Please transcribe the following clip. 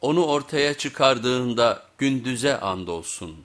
onu ortaya çıkardığında gündüze andolsun.